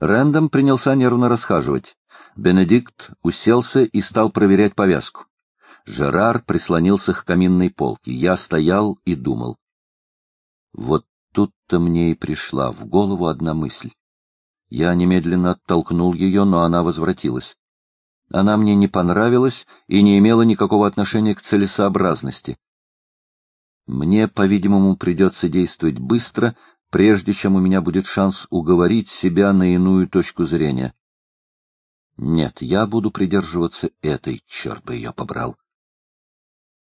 Рэндом принялся нервно расхаживать. Бенедикт уселся и стал проверять повязку. Жерар прислонился к каминной полке. Я стоял и думал. Вот тут-то мне и пришла в голову одна мысль. Я немедленно оттолкнул ее, но она возвратилась. Она мне не понравилась и не имела никакого отношения к целесообразности. Мне, по-видимому, придется действовать быстро, прежде чем у меня будет шанс уговорить себя на иную точку зрения. Нет, я буду придерживаться этой, черт бы ее побрал.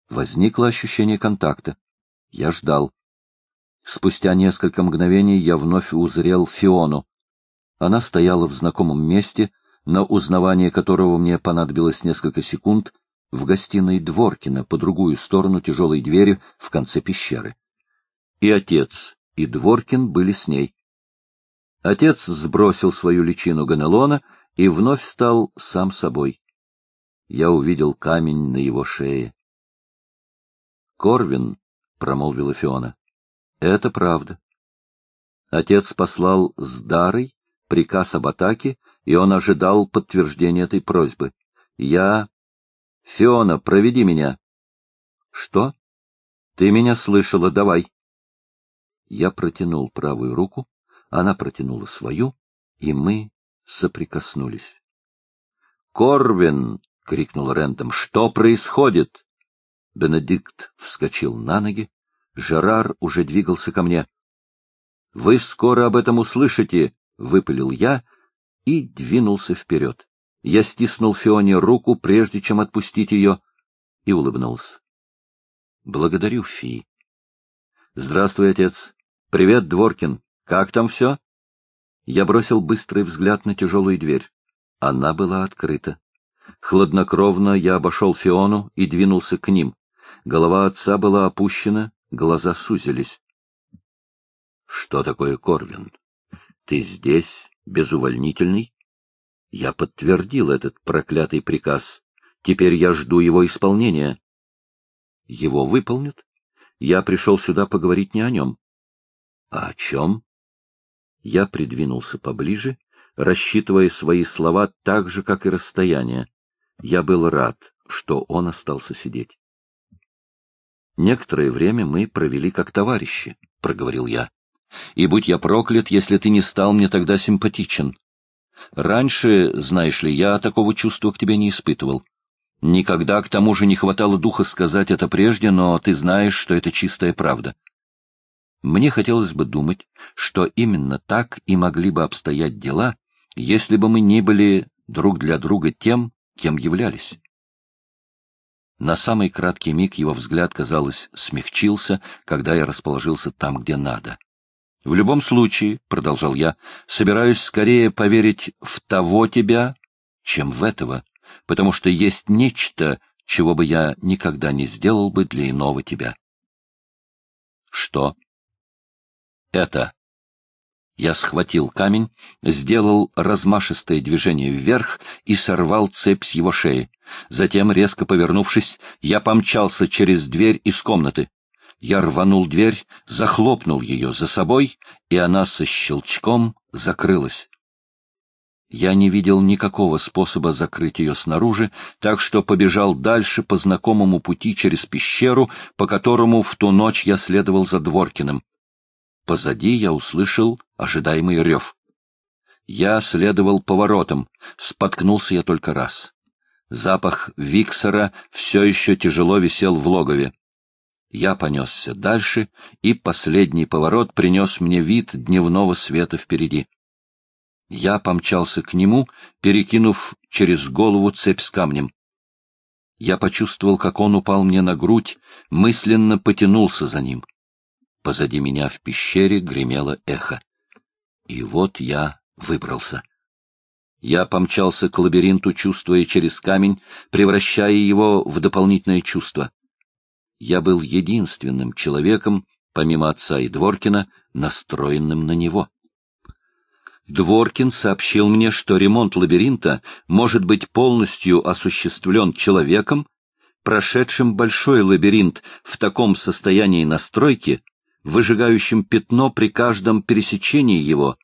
Возникло ощущение контакта. Я ждал. Спустя несколько мгновений я вновь узрел Фиону. Она стояла в знакомом месте, на узнавание которого мне понадобилось несколько секунд, в гостиной Дворкина по другую сторону тяжелой двери в конце пещеры. И отец, и Дворкин были с ней. Отец сбросил свою личину Ганелона и вновь стал сам собой. Я увидел камень на его шее. «Корвин», — промолвила Фиона, — «это правда». Отец послал с Дарой приказ об атаке, и он ожидал подтверждения этой просьбы. Я... Фиона, проведи меня. Что? Ты меня слышала, давай. Я протянул правую руку, она протянула свою, и мы соприкоснулись. «Корвин!» — крикнул Рэндом. «Что происходит?» Бенедикт вскочил на ноги. Жерар уже двигался ко мне. «Вы скоро об этом услышите!» — выпалил я и двинулся вперед. Я стиснул Фионе руку, прежде чем отпустить ее, и улыбнулся. — Благодарю, Фи. — Здравствуй, отец. Привет, Дворкин. Как там все? Я бросил быстрый взгляд на тяжелую дверь. Она была открыта. Хладнокровно я обошел Фиону и двинулся к ним. Голова отца была опущена, глаза сузились. — Что такое Корвин? Ты здесь, безувольнительный? Я подтвердил этот проклятый приказ. Теперь я жду его исполнения. Его выполнят. Я пришел сюда поговорить не о нем. А о чем? Я придвинулся поближе, рассчитывая свои слова так же, как и расстояние. Я был рад, что он остался сидеть. Некоторое время мы провели как товарищи, — проговорил я. И будь я проклят, если ты не стал мне тогда симпатичен. Раньше, знаешь ли, я такого чувства к тебе не испытывал. Никогда к тому же не хватало духа сказать это прежде, но ты знаешь, что это чистая правда. Мне хотелось бы думать, что именно так и могли бы обстоять дела, если бы мы не были друг для друга тем, кем являлись. На самый краткий миг его взгляд, казалось, смягчился, когда я расположился там, где надо. В любом случае, — продолжал я, — собираюсь скорее поверить в того тебя, чем в этого, потому что есть нечто, чего бы я никогда не сделал бы для иного тебя. Что? Это. Я схватил камень, сделал размашистое движение вверх и сорвал цепь с его шеи. Затем, резко повернувшись, я помчался через дверь из комнаты. Я рванул дверь, захлопнул ее за собой, и она со щелчком закрылась. Я не видел никакого способа закрыть ее снаружи, так что побежал дальше по знакомому пути через пещеру, по которому в ту ночь я следовал за Дворкиным. Позади я услышал ожидаемый рев. Я следовал поворотом, споткнулся я только раз. Запах Виксера все еще тяжело висел в логове. Я понесся дальше, и последний поворот принес мне вид дневного света впереди. Я помчался к нему, перекинув через голову цепь с камнем. Я почувствовал, как он упал мне на грудь, мысленно потянулся за ним. Позади меня в пещере гремело эхо. И вот я выбрался. Я помчался к лабиринту, чувствуя через камень, превращая его в дополнительное чувство я был единственным человеком, помимо отца и Дворкина, настроенным на него. Дворкин сообщил мне, что ремонт лабиринта может быть полностью осуществлен человеком, прошедшим большой лабиринт в таком состоянии настройки, выжигающим пятно при каждом пересечении его,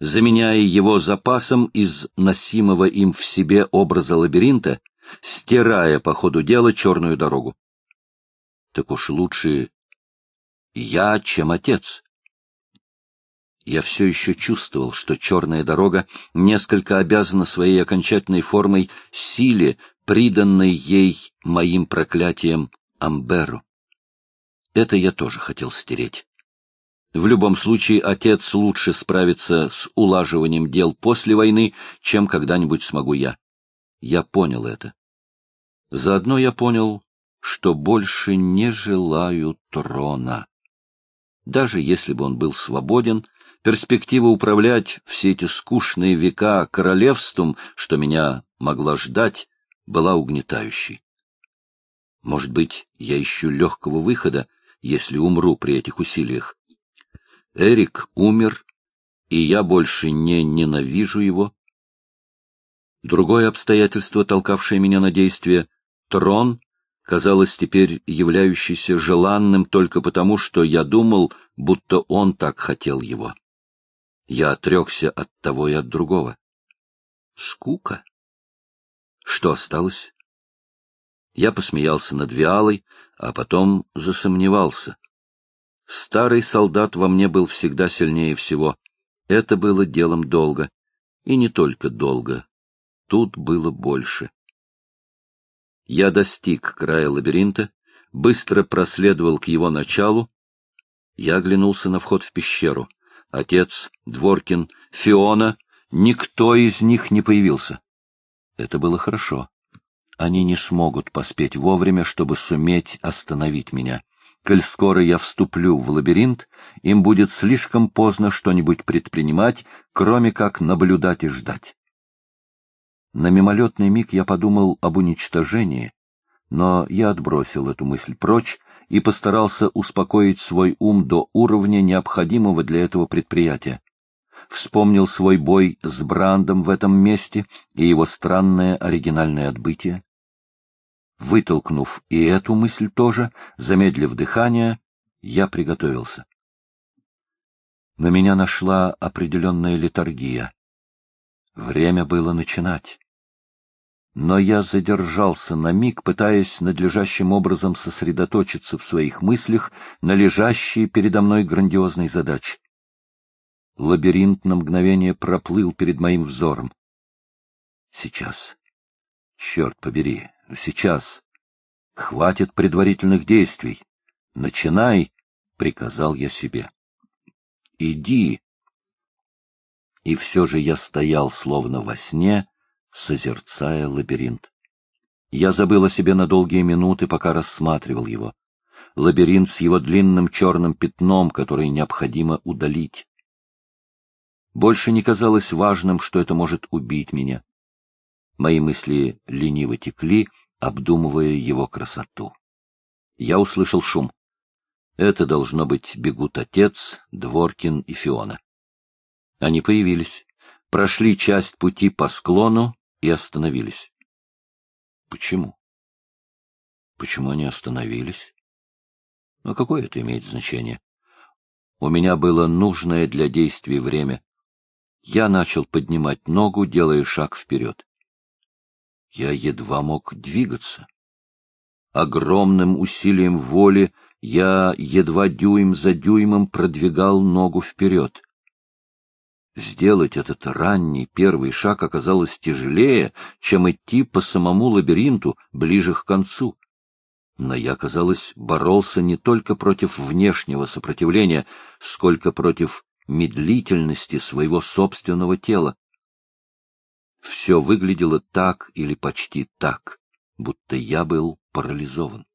заменяя его запасом из носимого им в себе образа лабиринта, стирая по ходу дела черную дорогу. Так уж лучше я, чем отец. Я все еще чувствовал, что черная дорога несколько обязана своей окончательной формой силе, приданной ей моим проклятием Амберу. Это я тоже хотел стереть. В любом случае, отец лучше справится с улаживанием дел после войны, чем когда-нибудь смогу я. Я понял это. Заодно я понял, что больше не желаю трона. Даже если бы он был свободен, перспектива управлять все эти скучные века королевством, что меня могла ждать, была угнетающей. Может быть, я ищу легкого выхода, если умру при этих усилиях. Эрик умер, и я больше не ненавижу его. Другое обстоятельство, толкавшее меня на действие — трон, казалось теперь являющийся желанным только потому, что я думал, будто он так хотел его. Я отрекся от того и от другого. Скука. Что осталось? Я посмеялся над Виалой, а потом засомневался. Старый солдат во мне был всегда сильнее всего. Это было делом долго. И не только долго. Тут было больше. Я достиг края лабиринта, быстро проследовал к его началу. Я оглянулся на вход в пещеру. Отец, Дворкин, Фиона — никто из них не появился. Это было хорошо. Они не смогут поспеть вовремя, чтобы суметь остановить меня. Коль скоро я вступлю в лабиринт, им будет слишком поздно что-нибудь предпринимать, кроме как наблюдать и ждать. На мимолетный миг я подумал об уничтожении, но я отбросил эту мысль прочь и постарался успокоить свой ум до уровня, необходимого для этого предприятия. Вспомнил свой бой с Брандом в этом месте и его странное оригинальное отбытие. Вытолкнув и эту мысль тоже, замедлив дыхание, я приготовился. На меня нашла определенная литургия. Время было начинать. Но я задержался на миг, пытаясь надлежащим образом сосредоточиться в своих мыслях на лежащей передо мной грандиозной задаче. Лабиринт на мгновение проплыл перед моим взором. Сейчас. Черт побери, сейчас. Хватит предварительных действий. Начинай, — приказал я себе. Иди. И все же я стоял, словно во сне, созерцая лабиринт. Я забыл о себе на долгие минуты, пока рассматривал его. Лабиринт с его длинным черным пятном, который необходимо удалить. Больше не казалось важным, что это может убить меня. Мои мысли лениво текли, обдумывая его красоту. Я услышал шум. Это, должно быть, бегут отец, Дворкин и Фиона. Они появились, прошли часть пути по склону и остановились. Почему? Почему они остановились? Но какое это имеет значение? У меня было нужное для действий время. Я начал поднимать ногу, делая шаг вперед. Я едва мог двигаться. Огромным усилием воли я едва дюйм за дюймом продвигал ногу вперед. Сделать этот ранний первый шаг оказалось тяжелее, чем идти по самому лабиринту ближе к концу. Но я, казалось, боролся не только против внешнего сопротивления, сколько против медлительности своего собственного тела. Все выглядело так или почти так, будто я был парализован.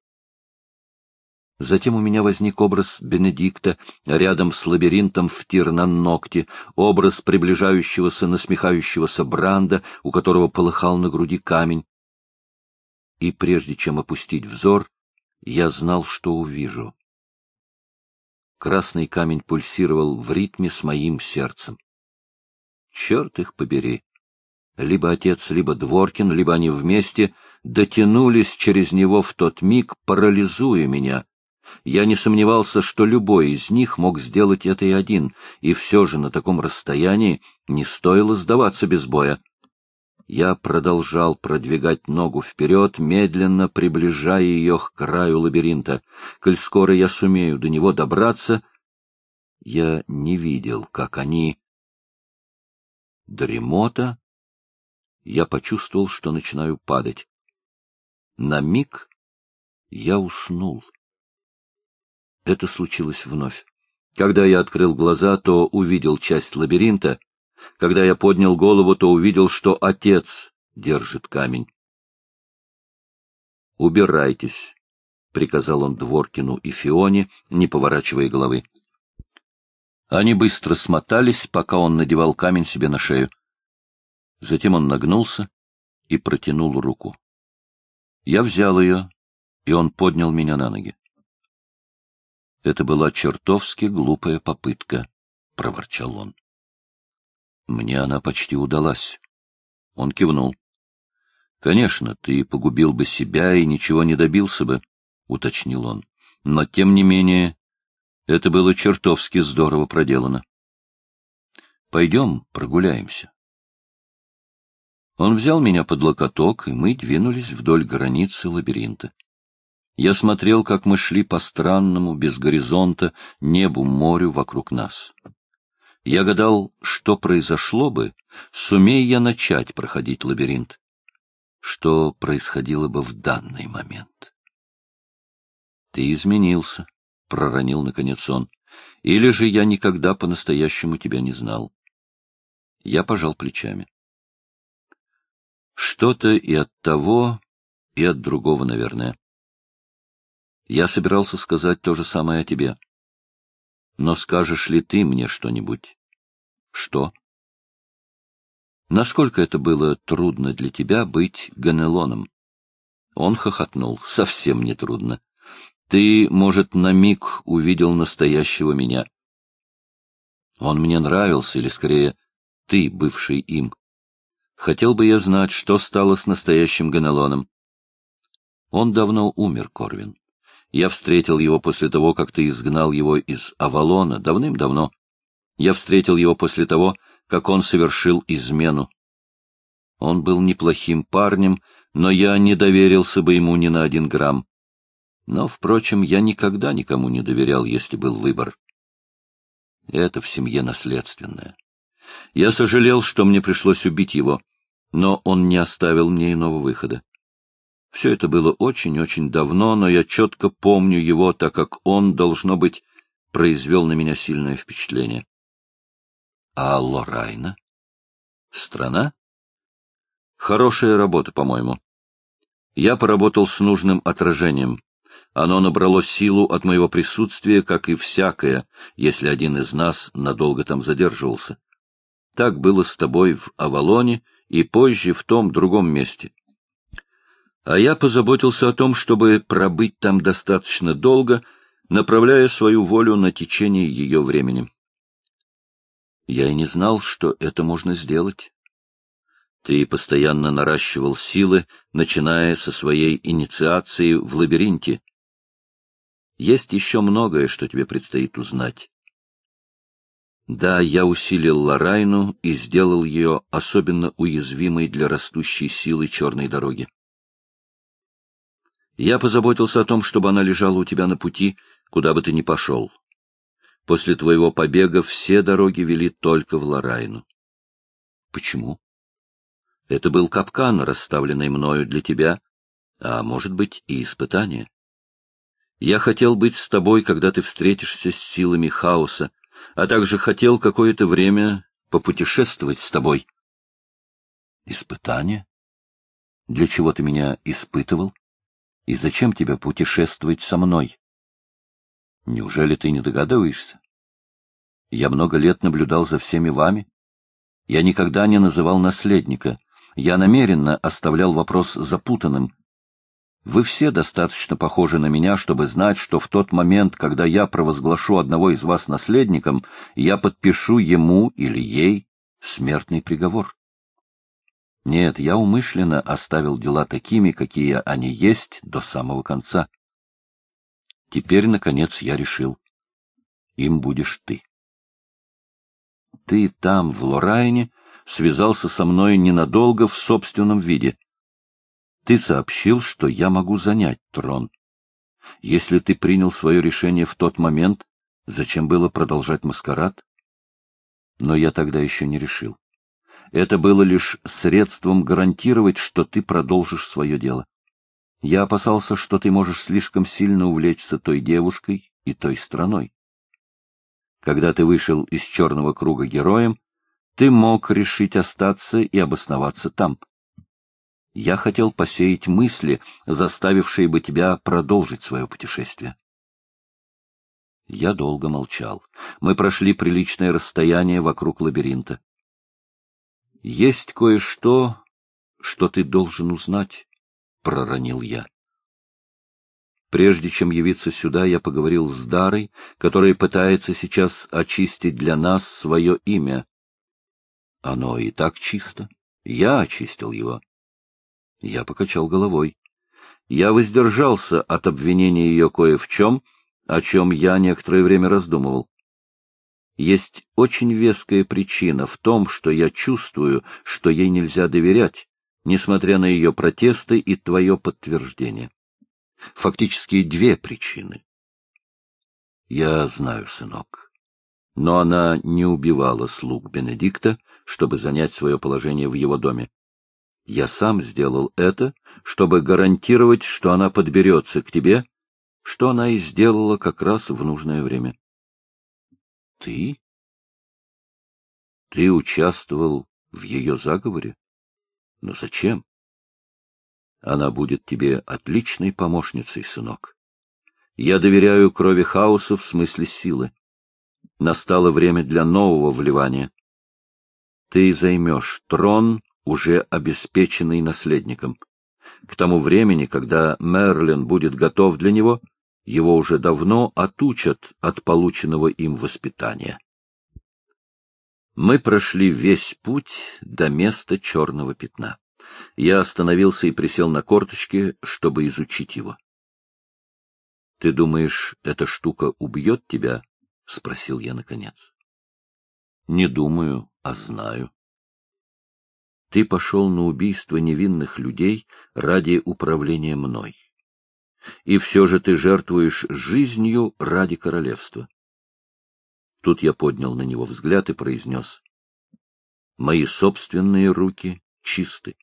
Затем у меня возник образ Бенедикта рядом с лабиринтом в тир на ногте, образ приближающегося насмехающегося Бранда, у которого полыхал на груди камень. И прежде чем опустить взор, я знал, что увижу. Красный камень пульсировал в ритме с моим сердцем. Черт их побери! Либо отец, либо Дворкин, либо они вместе дотянулись через него в тот миг, парализуя меня. Я не сомневался, что любой из них мог сделать это и один, и все же на таком расстоянии не стоило сдаваться без боя. Я продолжал продвигать ногу вперед, медленно приближая ее к краю лабиринта. Коль скоро я сумею до него добраться, я не видел, как они... Дремота. Я почувствовал, что начинаю падать. На миг я уснул. Это случилось вновь. Когда я открыл глаза, то увидел часть лабиринта, когда я поднял голову, то увидел, что отец держит камень. «Убирайтесь», — приказал он Дворкину и Фионе, не поворачивая головы. Они быстро смотались, пока он надевал камень себе на шею. Затем он нагнулся и протянул руку. Я взял ее, и он поднял меня на ноги. Это была чертовски глупая попытка, — проворчал он. Мне она почти удалась. Он кивнул. — Конечно, ты погубил бы себя и ничего не добился бы, — уточнил он. — Но, тем не менее, это было чертовски здорово проделано. — Пойдем прогуляемся. Он взял меня под локоток, и мы двинулись вдоль границы лабиринта. Я смотрел, как мы шли по странному, без горизонта, небу, морю вокруг нас. Я гадал, что произошло бы, сумея я начать проходить лабиринт. Что происходило бы в данный момент? — Ты изменился, — проронил наконец он. — Или же я никогда по-настоящему тебя не знал. Я пожал плечами. Что-то и от того, и от другого, наверное. Я собирался сказать то же самое о тебе. Но скажешь ли ты мне что-нибудь? Что? Насколько это было трудно для тебя быть Ганелоном? Он хохотнул. Совсем не трудно. Ты, может, на миг увидел настоящего меня. Он мне нравился, или, скорее, ты, бывший им. Хотел бы я знать, что стало с настоящим Ганелоном. Он давно умер, Корвин. Я встретил его после того, как ты изгнал его из Авалона, давным-давно. Я встретил его после того, как он совершил измену. Он был неплохим парнем, но я не доверился бы ему ни на один грамм. Но, впрочем, я никогда никому не доверял, если был выбор. Это в семье наследственное. Я сожалел, что мне пришлось убить его, но он не оставил мне иного выхода. Все это было очень-очень давно, но я четко помню его, так как он, должно быть, произвел на меня сильное впечатление. А Лорайна? Страна? Хорошая работа, по-моему. Я поработал с нужным отражением. Оно набрало силу от моего присутствия, как и всякое, если один из нас надолго там задерживался. Так было с тобой в Авалоне и позже в том другом месте а я позаботился о том, чтобы пробыть там достаточно долго, направляя свою волю на течение ее времени. Я и не знал, что это можно сделать. Ты постоянно наращивал силы, начиная со своей инициации в лабиринте. Есть еще многое, что тебе предстоит узнать. Да, я усилил Ларайну и сделал ее особенно уязвимой для растущей силы черной дороги. Я позаботился о том, чтобы она лежала у тебя на пути, куда бы ты ни пошел. После твоего побега все дороги вели только в Лорайну. Почему? Это был капкан, расставленный мною для тебя, а может быть и испытание. Я хотел быть с тобой, когда ты встретишься с силами хаоса, а также хотел какое-то время попутешествовать с тобой. Испытание? Для чего ты меня испытывал? И зачем тебе путешествовать со мной? Неужели ты не догадываешься? Я много лет наблюдал за всеми вами. Я никогда не называл наследника. Я намеренно оставлял вопрос запутанным. Вы все достаточно похожи на меня, чтобы знать, что в тот момент, когда я провозглашу одного из вас наследником, я подпишу ему или ей смертный приговор. Нет, я умышленно оставил дела такими, какие они есть, до самого конца. Теперь, наконец, я решил. Им будешь ты. Ты там, в Лорайне, связался со мной ненадолго в собственном виде. Ты сообщил, что я могу занять трон. Если ты принял свое решение в тот момент, зачем было продолжать маскарад? Но я тогда еще не решил. Это было лишь средством гарантировать, что ты продолжишь свое дело. Я опасался, что ты можешь слишком сильно увлечься той девушкой и той страной. Когда ты вышел из черного круга героем, ты мог решить остаться и обосноваться там. Я хотел посеять мысли, заставившие бы тебя продолжить свое путешествие. Я долго молчал. Мы прошли приличное расстояние вокруг лабиринта. Есть кое-что, что ты должен узнать, — проронил я. Прежде чем явиться сюда, я поговорил с Дарой, которая пытается сейчас очистить для нас свое имя. Оно и так чисто. Я очистил его. Я покачал головой. Я воздержался от обвинения ее кое в чем, о чем я некоторое время раздумывал. Есть очень веская причина в том, что я чувствую, что ей нельзя доверять, несмотря на ее протесты и твое подтверждение. Фактически две причины. Я знаю, сынок. Но она не убивала слуг Бенедикта, чтобы занять свое положение в его доме. Я сам сделал это, чтобы гарантировать, что она подберется к тебе, что она и сделала как раз в нужное время. Ты? Ты участвовал в ее заговоре? Но зачем? Она будет тебе отличной помощницей, сынок. Я доверяю крови хаоса в смысле силы. Настало время для нового вливания. Ты займешь трон, уже обеспеченный наследником. К тому времени, когда Мерлин будет готов для него, его уже давно отучат от полученного им воспитания. Мы прошли весь путь до места черного пятна. Я остановился и присел на корточки, чтобы изучить его. — Ты думаешь, эта штука убьет тебя? — спросил я наконец. — Не думаю, а знаю. Ты пошел на убийство невинных людей ради управления мной и все же ты жертвуешь жизнью ради королевства. Тут я поднял на него взгляд и произнес. Мои собственные руки чисты.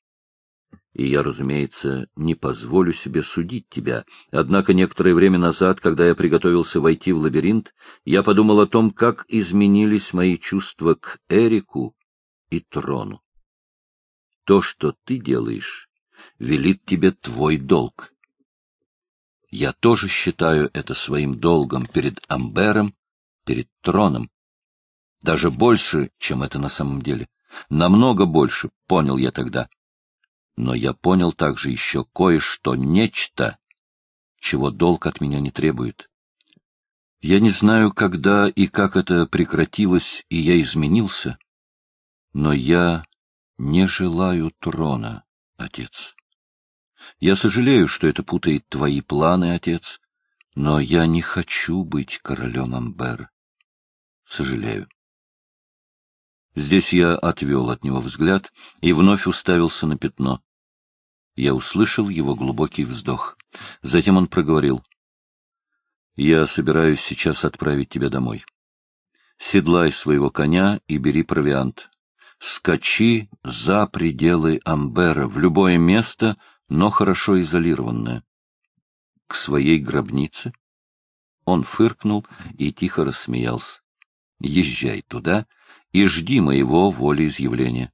И я, разумеется, не позволю себе судить тебя. Однако некоторое время назад, когда я приготовился войти в лабиринт, я подумал о том, как изменились мои чувства к Эрику и трону. То, что ты делаешь, велит тебе твой долг. Я тоже считаю это своим долгом перед Амбером, перед троном. Даже больше, чем это на самом деле. Намного больше, понял я тогда. Но я понял также еще кое-что, нечто, чего долг от меня не требует. Я не знаю, когда и как это прекратилось, и я изменился, но я не желаю трона, отец. Я сожалею, что это путает твои планы, отец, но я не хочу быть королем Амбер. Сожалею. Здесь я отвел от него взгляд и вновь уставился на пятно. Я услышал его глубокий вздох. Затем он проговорил. — Я собираюсь сейчас отправить тебя домой. Седлай своего коня и бери провиант. Скачи за пределы Амбера, в любое место, но хорошо изолированная. К своей гробнице? Он фыркнул и тихо рассмеялся. Езжай туда и жди моего волеизъявления.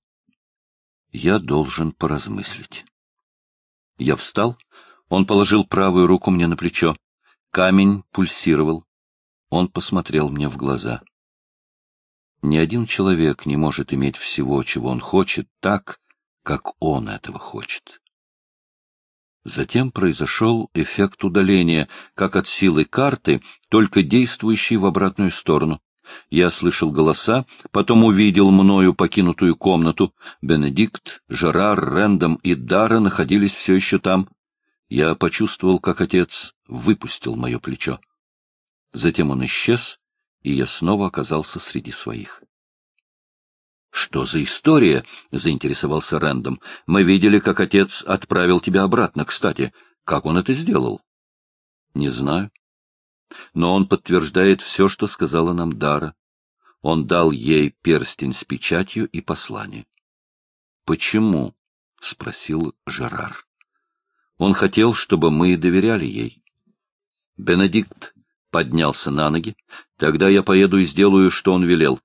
Я должен поразмыслить. Я встал, он положил правую руку мне на плечо. Камень пульсировал. Он посмотрел мне в глаза. Ни один человек не может иметь всего, чего он хочет, так, как он этого хочет. Затем произошел эффект удаления, как от силы карты, только действующей в обратную сторону. Я слышал голоса, потом увидел мною покинутую комнату. Бенедикт, Жерар, Рэндом и Дара находились все еще там. Я почувствовал, как отец выпустил мое плечо. Затем он исчез, и я снова оказался среди своих. «Что за история?» — заинтересовался Рэндом. «Мы видели, как отец отправил тебя обратно. Кстати, как он это сделал?» «Не знаю. Но он подтверждает все, что сказала нам Дара. Он дал ей перстень с печатью и послание. «Почему?» — спросил Жерар. «Он хотел, чтобы мы доверяли ей». Бенедикт поднялся на ноги. «Тогда я поеду и сделаю, что он велел».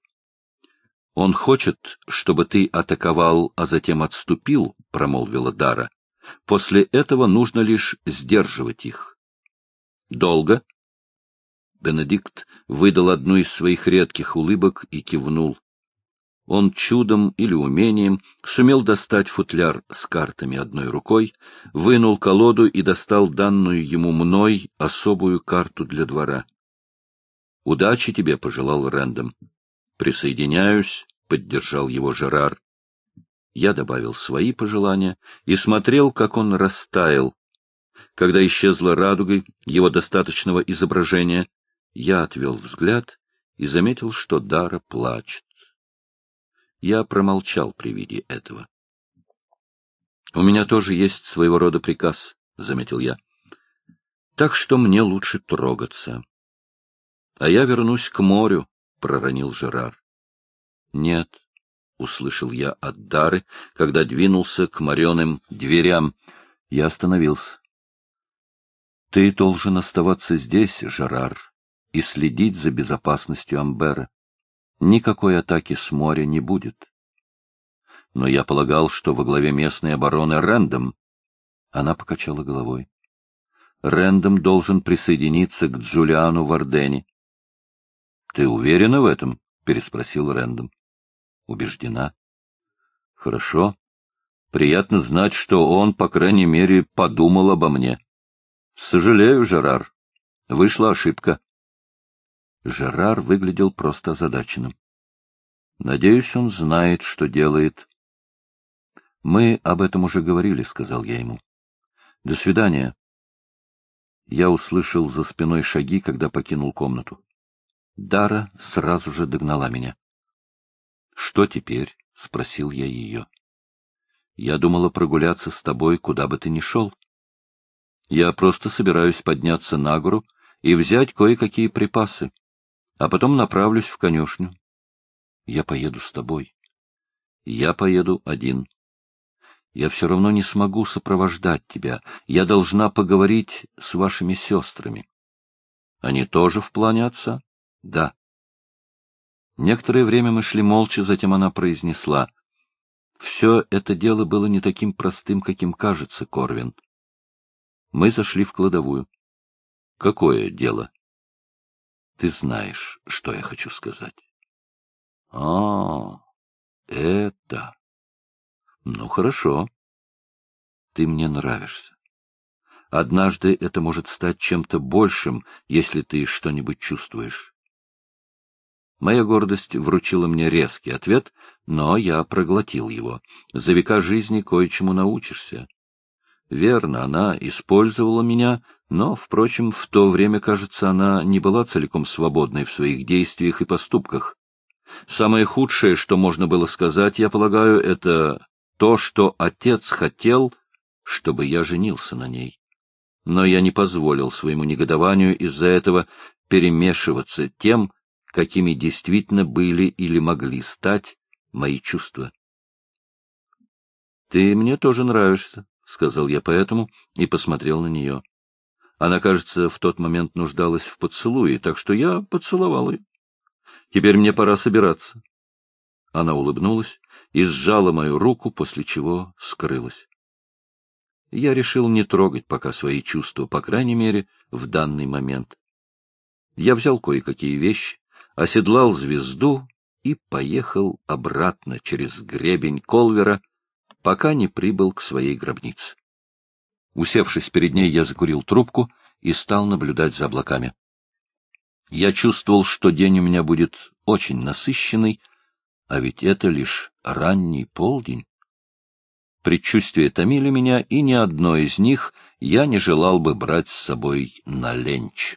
«Он хочет, чтобы ты атаковал, а затем отступил», — промолвила Дара. «После этого нужно лишь сдерживать их». «Долго?» Бенедикт выдал одну из своих редких улыбок и кивнул. Он чудом или умением сумел достать футляр с картами одной рукой, вынул колоду и достал данную ему мной особую карту для двора. «Удачи тебе», — пожелал Рэндом. «Присоединяюсь», — поддержал его Жерар. Я добавил свои пожелания и смотрел, как он растаял. Когда исчезла радугой его достаточного изображения, я отвел взгляд и заметил, что Дара плачет. Я промолчал при виде этого. — У меня тоже есть своего рода приказ, — заметил я. — Так что мне лучше трогаться. — А я вернусь к морю, — проронил Жерар. — Нет, — услышал я от Дары, когда двинулся к мореным дверям. Я остановился. — Ты должен оставаться здесь, Жерар, и следить за безопасностью Амбера. Никакой атаки с моря не будет. Но я полагал, что во главе местной обороны Рэндом. Она покачала головой. Рэндом должен присоединиться к Джулиану Вардени. — Ты уверена в этом? — переспросил Рэндом. — Убеждена. — Хорошо. Приятно знать, что он, по крайней мере, подумал обо мне. — Сожалею, Жерар. Вышла ошибка. Жерар выглядел просто озадаченным. — Надеюсь, он знает, что делает. — Мы об этом уже говорили, — сказал я ему. — До свидания. Я услышал за спиной шаги, когда покинул комнату. Дара сразу же догнала меня. — Что теперь? — спросил я ее. — Я думала прогуляться с тобой, куда бы ты ни шел. Я просто собираюсь подняться на гору и взять кое-какие припасы, а потом направлюсь в конюшню. Я поеду с тобой. Я поеду один. Я все равно не смогу сопровождать тебя. Я должна поговорить с вашими сестрами. Они тоже в плане отца? Да. Некоторое время мы шли молча, затем она произнесла. Все это дело было не таким простым, каким кажется, Корвин. Мы зашли в кладовую. Какое дело? Ты знаешь, что я хочу сказать. А, это... Ну, хорошо. Ты мне нравишься. Однажды это может стать чем-то большим, если ты что-нибудь чувствуешь. Моя гордость вручила мне резкий ответ, но я проглотил его. За века жизни кое-чему научишься. Верно, она использовала меня, но, впрочем, в то время, кажется, она не была целиком свободной в своих действиях и поступках. Самое худшее, что можно было сказать, я полагаю, это то, что отец хотел, чтобы я женился на ней. Но я не позволил своему негодованию из-за этого перемешиваться тем, какими действительно были или могли стать мои чувства. — Ты мне тоже нравишься, — сказал я поэтому и посмотрел на нее. Она, кажется, в тот момент нуждалась в поцелуе, так что я поцеловал ее. Теперь мне пора собираться. Она улыбнулась и сжала мою руку, после чего скрылась. Я решил не трогать пока свои чувства, по крайней мере, в данный момент. Я взял кое-какие вещи, оседлал звезду и поехал обратно через гребень Колвера, пока не прибыл к своей гробнице. Усевшись перед ней, я закурил трубку и стал наблюдать за облаками. Я чувствовал, что день у меня будет очень насыщенный, а ведь это лишь ранний полдень. Предчувствия томили меня, и ни одно из них я не желал бы брать с собой на ленч.